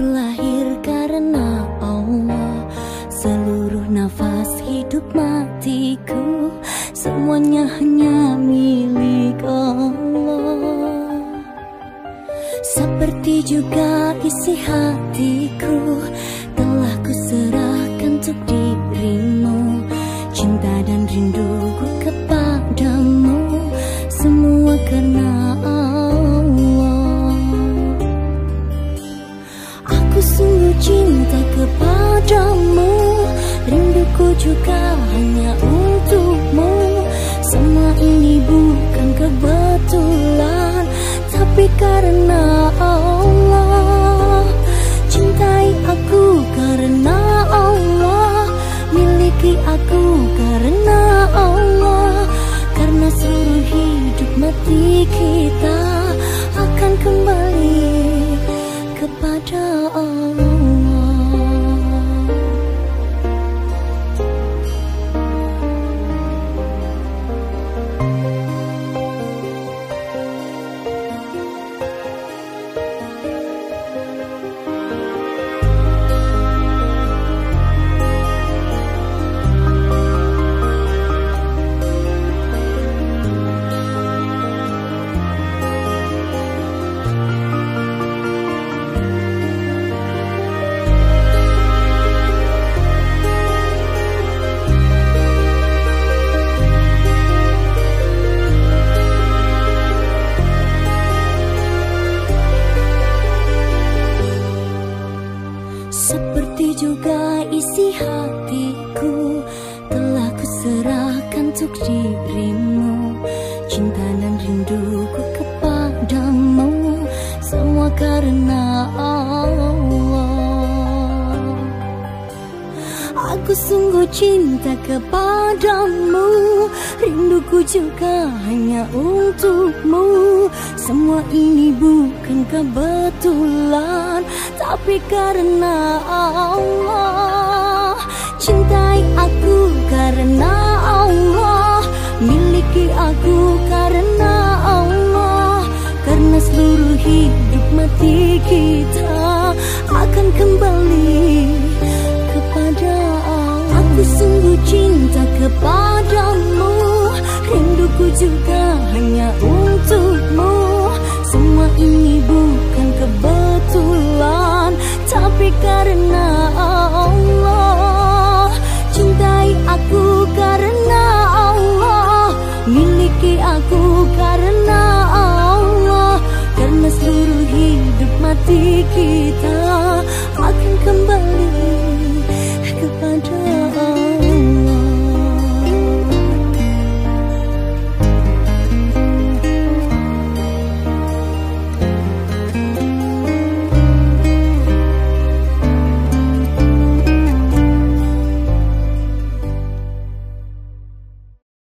terlahir karena Allah. Seluruh nafas hidup matiku Semuanya hanya milik Allah. Seperti juga isi hatiku Telah kuserahkan untuk dia juga hanya untukmu. Semua ini bukan kebetulan Tapi karena Allah. Cintai aku karena Allah Miliki aku karena Allah. Karena seluruh hidup mati kita Akan kembali kepada Allah Juga isi hatiku. Telah kuserahkan untuk dirimu. Cinta dan rinduku kepadamu. Semua karena Allah Aku sungguh cinta kepadamu. Rinduku juga hanya untukmu. Semua ini bukan kebetulan Tapi karena Allah. Cintai aku karena Allah. Miliki aku karena Allah. Karena seluruh hidup mati kita Akan kembali Aku sungguh cinta kepadamu. Rinduku juga hanya untukmu. Semua ini bukan kebetulan Tapi karena